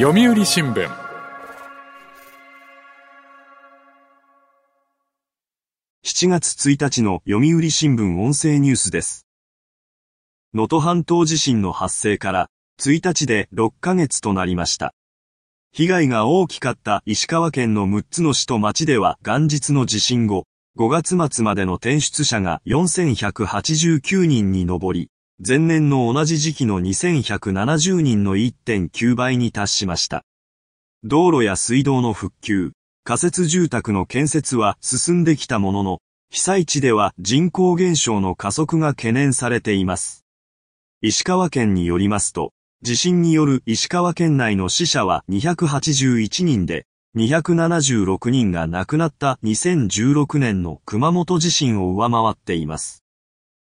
読売新聞7月1日の読売新聞音声ニュースです。能登半島地震の発生から1日で6ヶ月となりました。被害が大きかった石川県の6つの市と町では元日の地震後、5月末までの転出者が4189人に上り、前年の同じ時期の2170人の1.9倍に達しました。道路や水道の復旧、仮設住宅の建設は進んできたものの、被災地では人口減少の加速が懸念されています。石川県によりますと、地震による石川県内の死者は281人で、276人が亡くなった2016年の熊本地震を上回っています。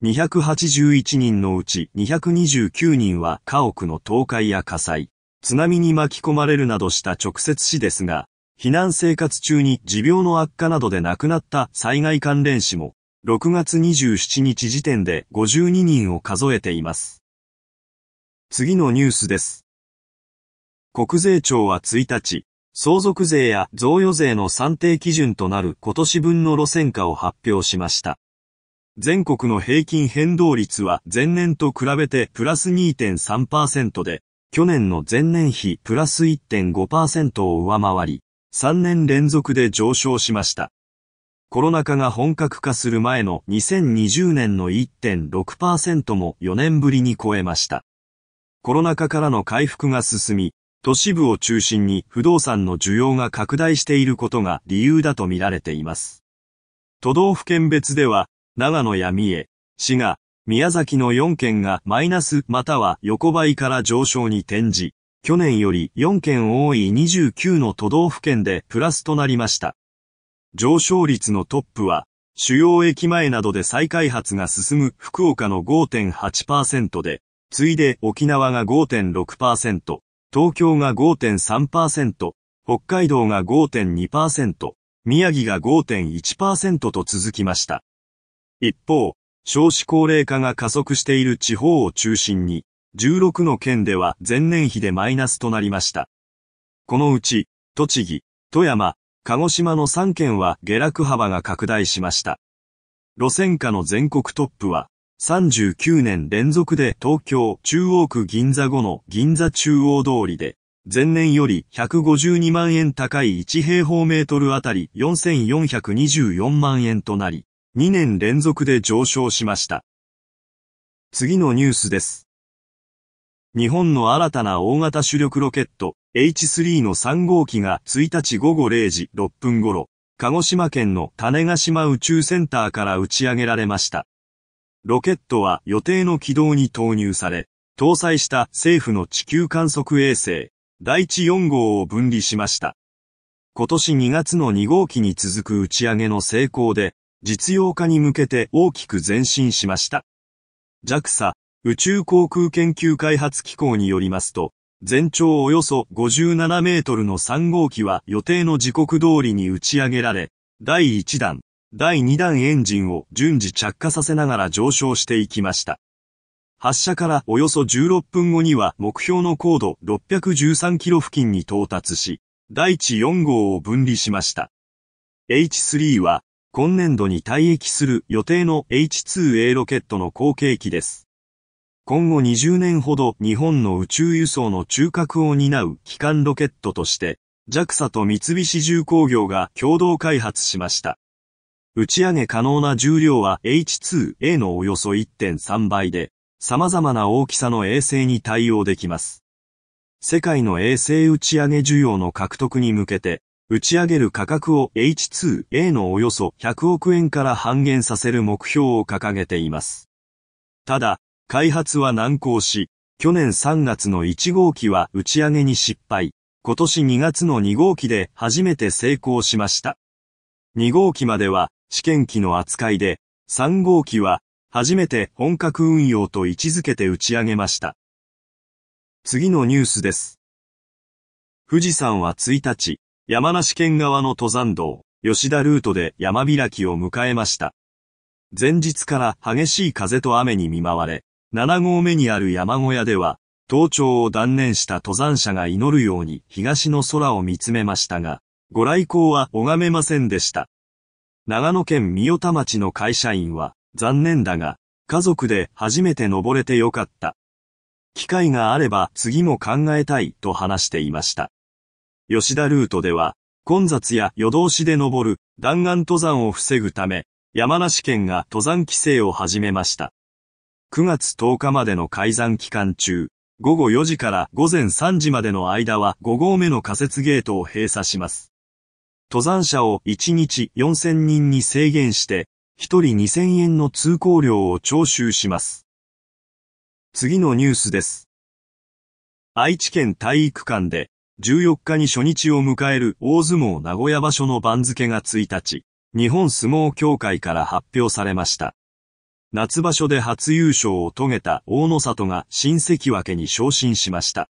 281人のうち229人は家屋の倒壊や火災、津波に巻き込まれるなどした直接死ですが、避難生活中に持病の悪化などで亡くなった災害関連死も、6月27日時点で52人を数えています。次のニュースです。国税庁は1日、相続税や贈与税の算定基準となる今年分の路線価を発表しました。全国の平均変動率は前年と比べてプラス2.3%で、去年の前年比プラス1.5%を上回り、3年連続で上昇しました。コロナ禍が本格化する前の2020年の1.6%も4年ぶりに超えました。コロナ禍からの回復が進み、都市部を中心に不動産の需要が拡大していることが理由だと見られています。都道府県別では、長野や三重、滋賀、宮崎の4県がマイナスまたは横ばいから上昇に転じ、去年より4県多い29の都道府県でプラスとなりました。上昇率のトップは、主要駅前などで再開発が進む福岡の5.8%で、次いで沖縄が5.6%、東京が5.3%、北海道が5.2%、宮城が5.1%と続きました。一方、少子高齢化が加速している地方を中心に、16の県では前年比でマイナスとなりました。このうち、栃木、富山、鹿児島の3県は下落幅が拡大しました。路線価の全国トップは、39年連続で東京中央区銀座後の銀座中央通りで、前年より152万円高い1平方メートルあたり4424万円となり、2年連続で上昇しました。次のニュースです。日本の新たな大型主力ロケット H3 の3号機が1日午後0時6分頃、鹿児島県の種子島宇宙センターから打ち上げられました。ロケットは予定の軌道に投入され、搭載した政府の地球観測衛星、第一4号を分離しました。今年2月の2号機に続く打ち上げの成功で、実用化に向けて大きく前進しました。JAXA 宇宙航空研究開発機構によりますと、全長およそ57メートルの3号機は予定の時刻通りに打ち上げられ、第1弾、第2弾エンジンを順次着火させながら上昇していきました。発射からおよそ16分後には目標の高度613キロ付近に到達し、第一4号を分離しました。H3 は今年度に退役する予定の H2A ロケットの後継機です。今後20年ほど日本の宇宙輸送の中核を担う基幹ロケットとして、JAXA と三菱重工業が共同開発しました。打ち上げ可能な重量は H2A のおよそ1.3倍で、様々な大きさの衛星に対応できます。世界の衛星打ち上げ需要の獲得に向けて、打ち上げる価格を H2A のおよそ100億円から半減させる目標を掲げています。ただ、開発は難航し、去年3月の1号機は打ち上げに失敗、今年2月の2号機で初めて成功しました。2号機までは試験機の扱いで、3号機は初めて本格運用と位置づけて打ち上げました。次のニュースです。富士山は1日、山梨県側の登山道、吉田ルートで山開きを迎えました。前日から激しい風と雨に見舞われ、7合目にある山小屋では、登頂を断念した登山者が祈るように東の空を見つめましたが、ご来光は拝めませんでした。長野県三代田町の会社員は、残念だが、家族で初めて登れてよかった。機会があれば次も考えたいと話していました。吉田ルートでは、混雑や夜通しで登る弾丸登山を防ぐため、山梨県が登山規制を始めました。9月10日までの改ざん期間中、午後4時から午前3時までの間は5合目の仮設ゲートを閉鎖します。登山者を1日4000人に制限して、1人2000円の通行料を徴収します。次のニュースです。愛知県体育館で14日に初日を迎える大相撲名古屋場所の番付が1日、日本相撲協会から発表されました。夏場所で初優勝を遂げた大野里が新関脇に昇進しました。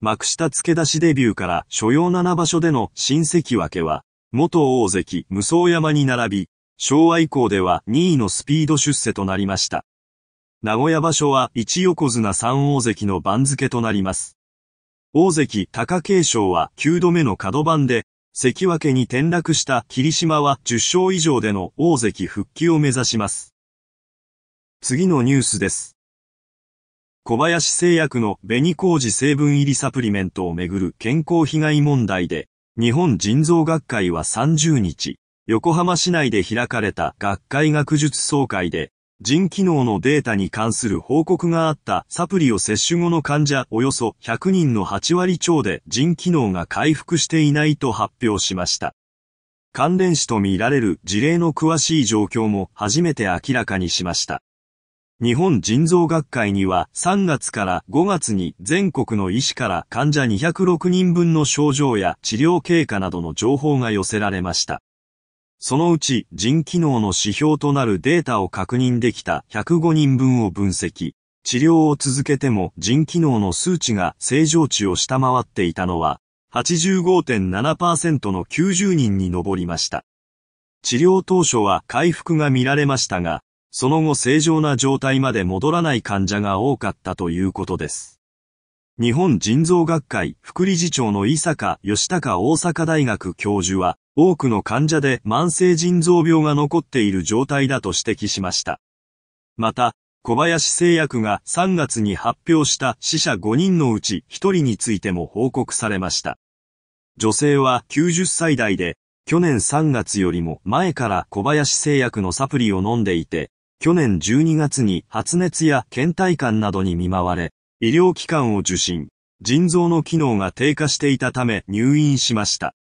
幕下付け出しデビューから所要7場所での新関脇は、元大関無双山に並び、昭和以降では2位のスピード出世となりました。名古屋場所は1横綱3大関の番付となります。大関貴景勝は9度目の角番で、関脇に転落した霧島は10勝以上での大関復帰を目指します。次のニュースです。小林製薬の紅麹成分入りサプリメントをめぐる健康被害問題で、日本腎臓学会は30日、横浜市内で開かれた学会学術総会で、腎機能のデータに関する報告があったサプリを摂取後の患者およそ100人の8割超で腎機能が回復していないと発表しました。関連死とみられる事例の詳しい状況も初めて明らかにしました。日本腎臓学会には3月から5月に全国の医師から患者206人分の症状や治療経過などの情報が寄せられました。そのうち腎機能の指標となるデータを確認できた105人分を分析。治療を続けても腎機能の数値が正常値を下回っていたのは85.7%の90人に上りました。治療当初は回復が見られましたが、その後正常な状態まで戻らない患者が多かったということです。日本腎臓学会副理事長の伊坂義孝大阪大学教授は、多くの患者で慢性腎臓病が残っている状態だと指摘しました。また、小林製薬が3月に発表した死者5人のうち1人についても報告されました。女性は90歳代で、去年3月よりも前から小林製薬のサプリを飲んでいて、去年12月に発熱や倦怠感などに見舞われ、医療機関を受診、腎臓の機能が低下していたため入院しました。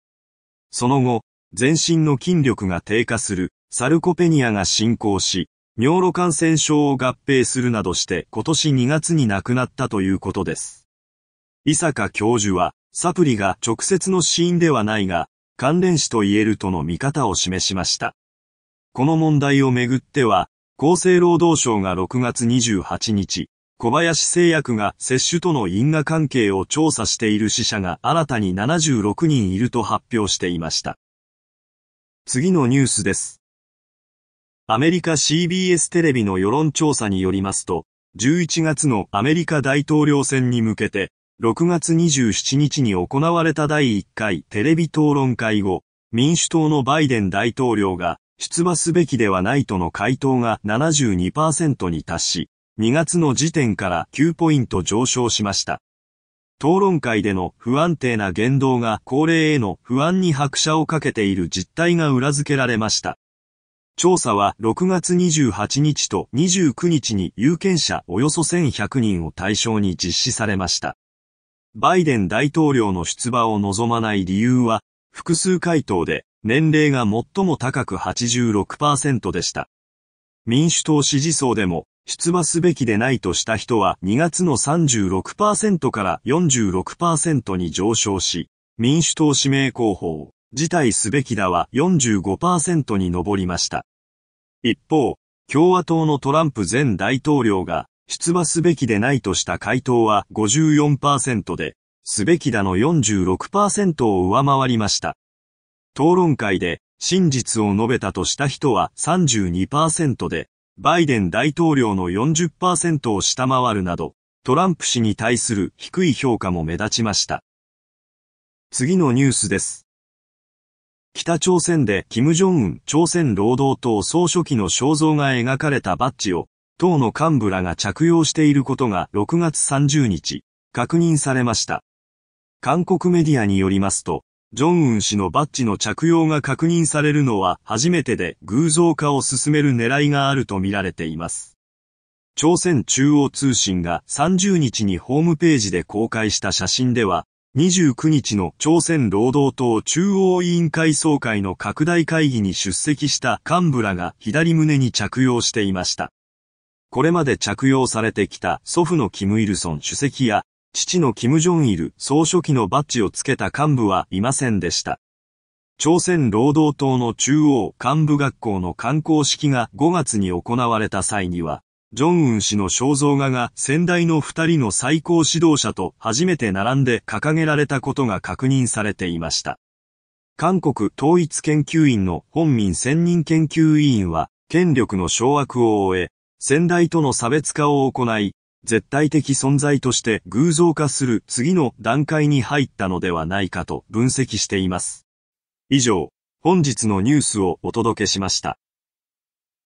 その後、全身の筋力が低下するサルコペニアが進行し、尿路感染症を合併するなどして今年2月に亡くなったということです。伊坂教授は、サプリが直接の死因ではないが、関連死と言えるとの見方を示しました。この問題をめぐっては、厚生労働省が6月28日、小林製薬が接種との因果関係を調査している死者が新たに76人いると発表していました。次のニュースです。アメリカ CBS テレビの世論調査によりますと、11月のアメリカ大統領選に向けて、6月27日に行われた第1回テレビ討論会後、民主党のバイデン大統領が出馬すべきではないとの回答が72%に達し、2月の時点から9ポイント上昇しました。討論会での不安定な言動が高齢への不安に拍車をかけている実態が裏付けられました。調査は6月28日と29日に有権者およそ1100人を対象に実施されました。バイデン大統領の出馬を望まない理由は、複数回答で年齢が最も高く86%でした。民主党支持層でも出馬すべきでないとした人は2月の36%から46%に上昇し、民主党指名候補を辞退すべきだは45%に上りました。一方、共和党のトランプ前大統領が出馬すべきでないとした回答は54%で、すべきだの46%を上回りました。討論会で真実を述べたとした人は32%で、バイデン大統領の40%を下回るなど、トランプ氏に対する低い評価も目立ちました。次のニュースです。北朝鮮で金正恩朝鮮労働党総書記の肖像が描かれたバッジを党の幹部らが着用していることが6月30日確認されました。韓国メディアによりますと、ジョンウン氏のバッジの着用が確認されるのは初めてで偶像化を進める狙いがあるとみられています。朝鮮中央通信が30日にホームページで公開した写真では、29日の朝鮮労働党中央委員会総会の拡大会議に出席した幹部らが左胸に着用していました。これまで着用されてきた祖父のキム・イルソン主席や父のキム・ジョンイル総書記のバッジをつけた幹部はいませんでした。朝鮮労働党の中央幹部学校の観光式が5月に行われた際には、ジョンウン氏の肖像画が先代の二人の最高指導者と初めて並んで掲げられたことが確認されていました。韓国統一研究院の本民専任研究委員は、権力の掌握を終え、先代との差別化を行い、絶対的存在として偶像化する次の段階に入ったのではないかと分析しています。以上、本日のニュースをお届けしました。